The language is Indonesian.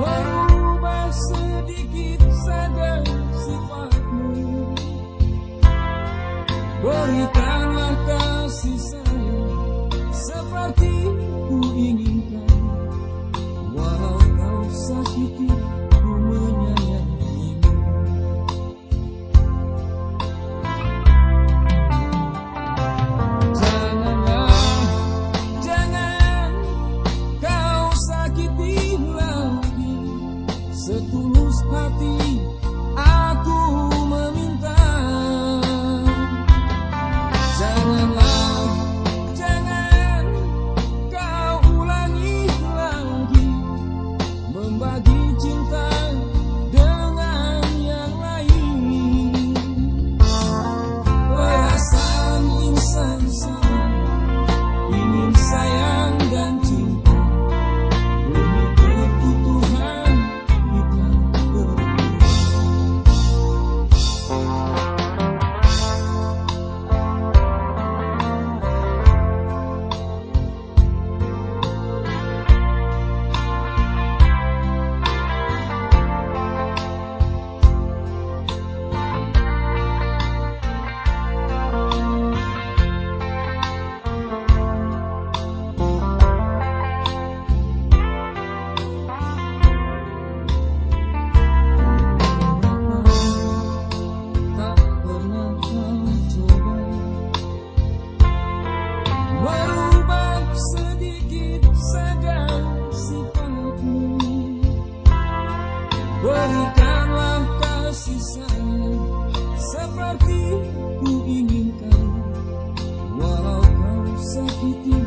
Berubah sedikit saja sifatmu. Berikanlah kasih sayang Seperti ku ingin. Berikanlah kasih sayang Seperti ku inginkan. Walau kau sakiti